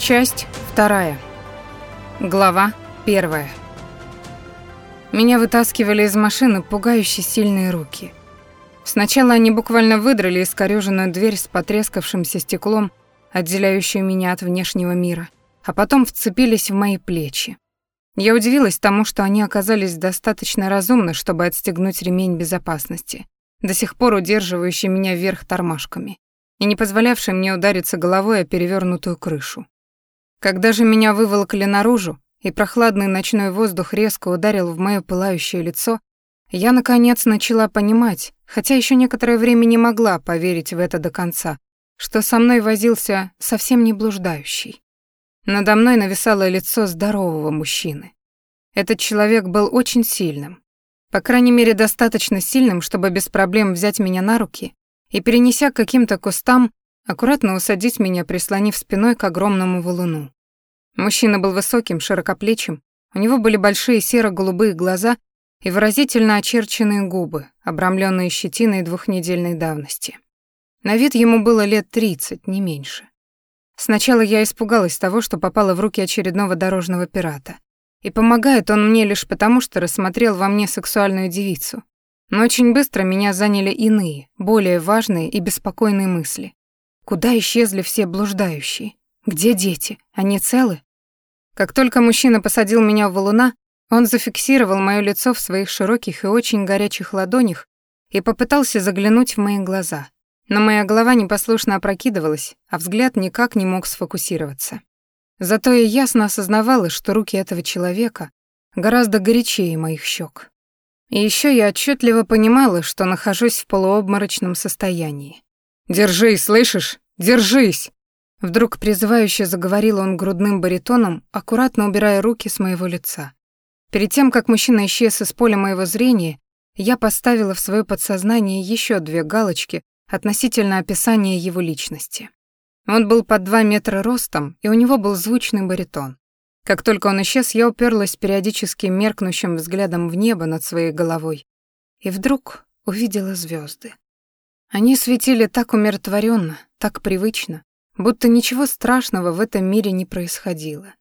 Часть вторая. Глава первая. Меня вытаскивали из машины пугающе сильные руки. Сначала они буквально выдрали искорёженную дверь с потрескавшимся стеклом, отделяющую меня от внешнего мира, а потом вцепились в мои плечи. Я удивилась тому, что они оказались достаточно разумны, чтобы отстегнуть ремень безопасности, до сих пор удерживающий меня вверх тормашками и не позволявший мне удариться головой о перевернутую крышу. Когда же меня выволокли наружу, и прохладный ночной воздух резко ударил в моё пылающее лицо, я, наконец, начала понимать, хотя еще некоторое время не могла поверить в это до конца, что со мной возился совсем не блуждающий. Надо мной нависало лицо здорового мужчины. Этот человек был очень сильным. По крайней мере, достаточно сильным, чтобы без проблем взять меня на руки и, перенеся к каким-то кустам, аккуратно усадить меня, прислонив спиной к огромному валуну. Мужчина был высоким, широкоплечим, у него были большие серо-голубые глаза и выразительно очерченные губы, обрамленные щетиной двухнедельной давности. На вид ему было лет тридцать, не меньше. Сначала я испугалась того, что попала в руки очередного дорожного пирата. И помогает он мне лишь потому, что рассмотрел во мне сексуальную девицу. Но очень быстро меня заняли иные, более важные и беспокойные мысли. Куда исчезли все блуждающие? Где дети? Они целы? Как только мужчина посадил меня в валуна, он зафиксировал моё лицо в своих широких и очень горячих ладонях и попытался заглянуть в мои глаза. Но моя голова непослушно опрокидывалась, а взгляд никак не мог сфокусироваться. Зато я ясно осознавала, что руки этого человека гораздо горячее моих щек. И ещё я отчетливо понимала, что нахожусь в полуобморочном состоянии. «Держись, слышишь? Держись!» Вдруг призывающе заговорил он грудным баритоном, аккуратно убирая руки с моего лица. Перед тем, как мужчина исчез из поля моего зрения, я поставила в своё подсознание ещё две галочки относительно описания его личности. Он был под два метра ростом, и у него был звучный баритон. Как только он исчез, я уперлась периодически меркнущим взглядом в небо над своей головой и вдруг увидела звезды. Они светили так умиротворенно, так привычно, будто ничего страшного в этом мире не происходило.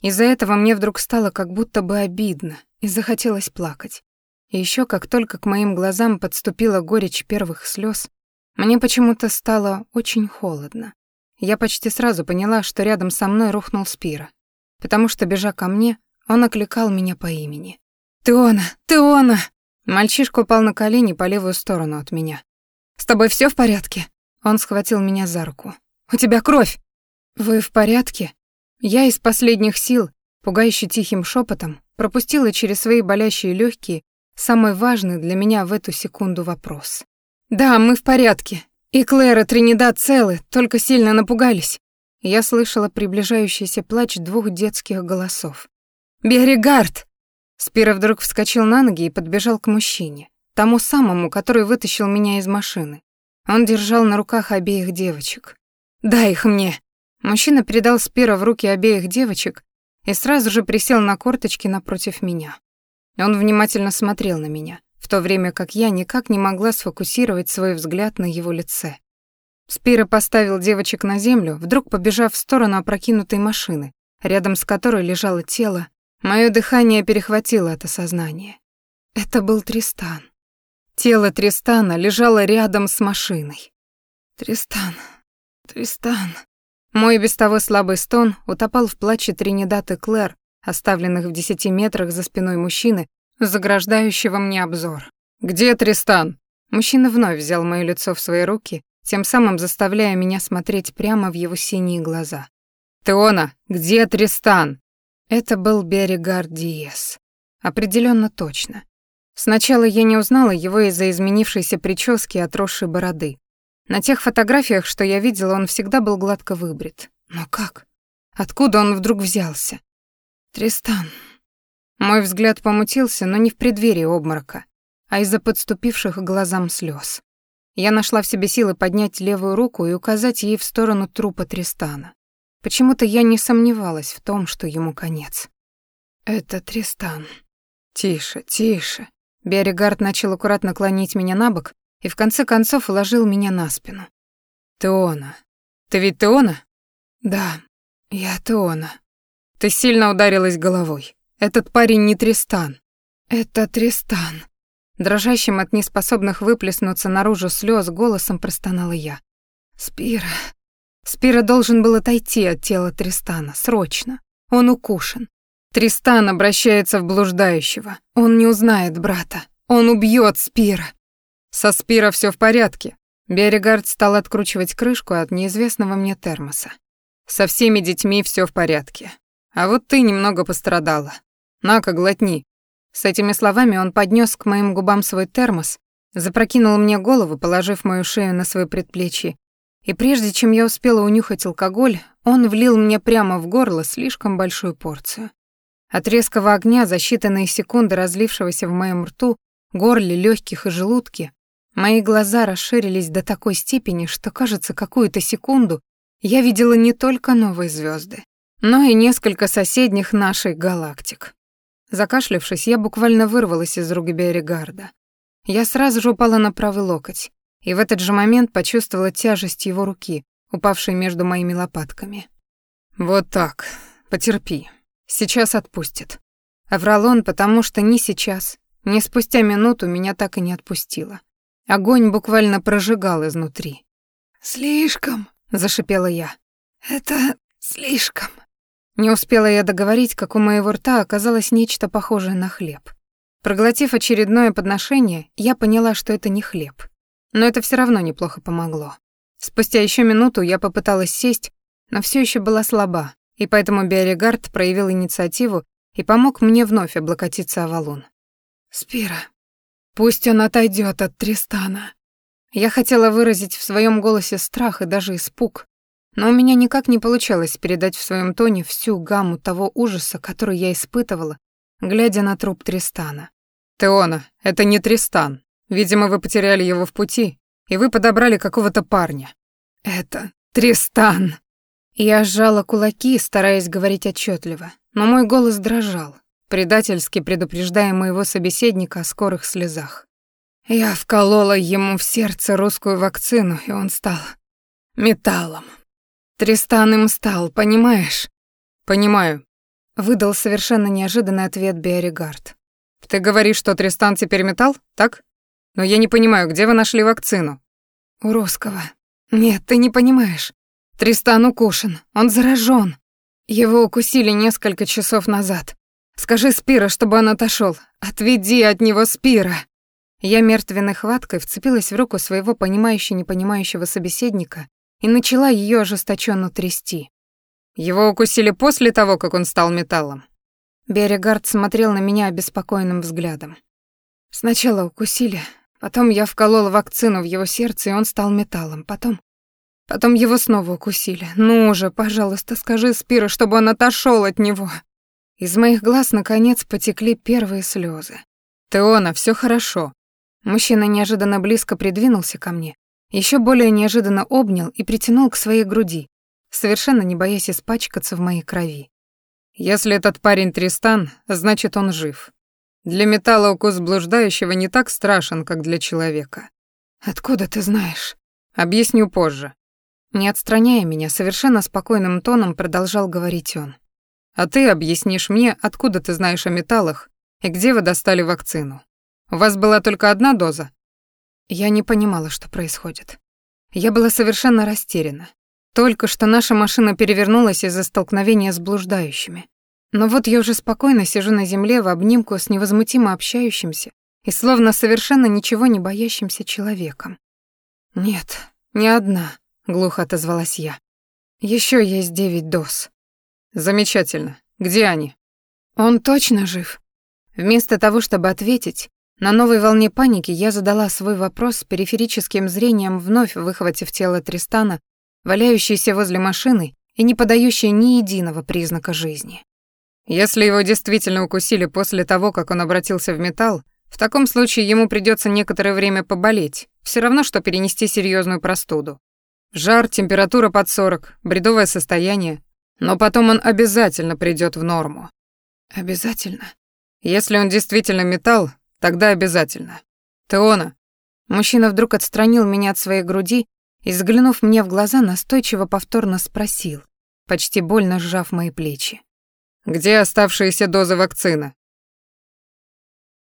Из-за этого мне вдруг стало как будто бы обидно и захотелось плакать. И еще как только к моим глазам подступила горечь первых слез, мне почему-то стало очень холодно. Я почти сразу поняла, что рядом со мной рухнул Спира потому что, бежа ко мне, он окликал меня по имени. «Теона! Теона!» Мальчишка упал на колени по левую сторону от меня. «С тобой все в порядке?» Он схватил меня за руку. «У тебя кровь!» «Вы в порядке?» Я из последних сил, пугающе тихим шепотом, пропустила через свои болящие легкие самый важный для меня в эту секунду вопрос. «Да, мы в порядке. И Клэр и Тринидад целы, только сильно напугались я слышала приближающийся плач двух детских голосов. «Берегард!» Спира вдруг вскочил на ноги и подбежал к мужчине, тому самому, который вытащил меня из машины. Он держал на руках обеих девочек. «Дай их мне!» Мужчина передал Спира в руки обеих девочек и сразу же присел на корточки напротив меня. Он внимательно смотрел на меня, в то время как я никак не могла сфокусировать свой взгляд на его лице. Спира поставил девочек на землю, вдруг побежав в сторону опрокинутой машины, рядом с которой лежало тело. Моё дыхание перехватило это сознание. Это был Тристан. Тело Тристана лежало рядом с машиной. Тристан, Тристан. Мой без того слабый стон утопал в плаче Тринидад и Клэр, оставленных в десяти метрах за спиной мужчины, заграждающего мне обзор. «Где Тристан?» Мужчина вновь взял моё лицо в свои руки тем самым заставляя меня смотреть прямо в его синие глаза. «Теона, где Тристан?» Это был Берегар Диес. Определенно точно. Сначала я не узнала его из-за изменившейся прически и отросшей бороды. На тех фотографиях, что я видела, он всегда был гладко выбрит. Но как? Откуда он вдруг взялся? Тристан. Мой взгляд помутился, но не в преддверии обморока, а из-за подступивших к глазам слез. Я нашла в себе силы поднять левую руку и указать ей в сторону трупа Тристана. Почему-то я не сомневалась в том, что ему конец. «Это Тристан». «Тише, тише». Берегард начал аккуратно клонить меня на бок и в конце концов уложил меня на спину. «Теона. Ты ведь Теона?» «Да». Я Теона. Ты сильно ударилась головой. Этот парень не Тристан. Это Тристан. Дрожащим от неспособных выплеснуться наружу слез голосом простонала я. Спира. Спира должен был отойти от тела Тристана, срочно. Он укушен. Тристан обращается в блуждающего. Он не узнает брата. Он убьет Спира. Со Спира все в порядке. Берегард стал откручивать крышку от неизвестного мне термоса. Со всеми детьми все в порядке. А вот ты немного пострадала. На-ка, глотни. С этими словами он поднес к моим губам свой термос, запрокинул мне голову, положив мою шею на свои предплечье, и прежде чем я успела унюхать алкоголь, он влил мне прямо в горло слишком большую порцию. От резкого огня за считанные секунды разлившегося в моем рту, горле, легких и желудке, мои глаза расширились до такой степени, что, кажется, какую-то секунду я видела не только новые звезды, но и несколько соседних наших галактик. Закашлявшись, я буквально вырвалась из рук Берегарда. Я сразу же упала на правый локоть, и в этот же момент почувствовала тяжесть его руки, упавшей между моими лопатками. «Вот так, потерпи. Сейчас отпустит». Оврал он, потому что ни сейчас, ни спустя минуту меня так и не отпустило. Огонь буквально прожигал изнутри. «Слишком», — зашипела я. «Это слишком». Не успела я договорить, как у моего рта оказалось нечто похожее на хлеб. Проглотив очередное подношение, я поняла, что это не хлеб. Но это все равно неплохо помогло. Спустя еще минуту я попыталась сесть, но все еще была слаба, и поэтому Биоригард проявил инициативу и помог мне вновь облокотиться о валун. «Спира, пусть он отойдет от Тристана». Я хотела выразить в своем голосе страх и даже испуг, но у меня никак не получалось передать в своем тоне всю гамму того ужаса, который я испытывала, глядя на труп Тристана. «Теона, это не Тристан. Видимо, вы потеряли его в пути, и вы подобрали какого-то парня». «Это Тристан!» Я сжала кулаки, стараясь говорить отчетливо, но мой голос дрожал, предательски предупреждая моего собеседника о скорых слезах. Я вколола ему в сердце русскую вакцину, и он стал металлом. Тристан им стал, понимаешь? Понимаю. Выдал совершенно неожиданный ответ Биоригард. Ты говоришь, что Тристан теперь металл, так? Но я не понимаю, где вы нашли вакцину? У русского. Нет, ты не понимаешь. Тристан укушен, он заражен. Его укусили несколько часов назад. Скажи Спира, чтобы он отошел. Отведи от него Спира. Я мертвенной хваткой вцепилась в руку своего понимающего-непонимающего собеседника и начала ее ожесточенно трясти. Его укусили после того, как он стал металлом. Берегард смотрел на меня обеспокоенным взглядом. Сначала укусили, потом я вколола вакцину в его сердце, и он стал металлом. Потом... Потом его снова укусили. Ну же, пожалуйста, скажи Спира, чтобы он отошел от него. Из моих глаз, наконец, потекли первые слезы. «Теона, все хорошо». Мужчина неожиданно близко придвинулся ко мне еще более неожиданно обнял и притянул к своей груди, совершенно не боясь испачкаться в моей крови. «Если этот парень Тристан, значит, он жив. Для металла укус блуждающего не так страшен, как для человека». «Откуда ты знаешь?» «Объясню позже». Не отстраняя меня, совершенно спокойным тоном продолжал говорить он. «А ты объяснишь мне, откуда ты знаешь о металлах и где вы достали вакцину. У вас была только одна доза, я не понимала, что происходит. Я была совершенно растеряна. Только что наша машина перевернулась из-за столкновения с блуждающими. Но вот я уже спокойно сижу на земле в обнимку с невозмутимо общающимся и словно совершенно ничего не боящимся человеком. «Нет, не одна», — глухо отозвалась я. Еще есть девять доз». «Замечательно. Где они?» «Он точно жив?» Вместо того, чтобы ответить, на новой волне паники я задала свой вопрос с периферическим зрением, вновь выхватив тело Тристана, валяющееся возле машины и не подающее ни единого признака жизни. Если его действительно укусили после того, как он обратился в металл, в таком случае ему придется некоторое время поболеть, все равно, что перенести серьезную простуду. Жар, температура под 40, бредовое состояние, но потом он обязательно придет в норму. Обязательно? Если он действительно металл, Тогда обязательно. Теона. Мужчина вдруг отстранил меня от своей груди и, взглянув мне в глаза, настойчиво повторно спросил. почти больно сжав мои плечи. «Где оставшиеся дозы вакцины?»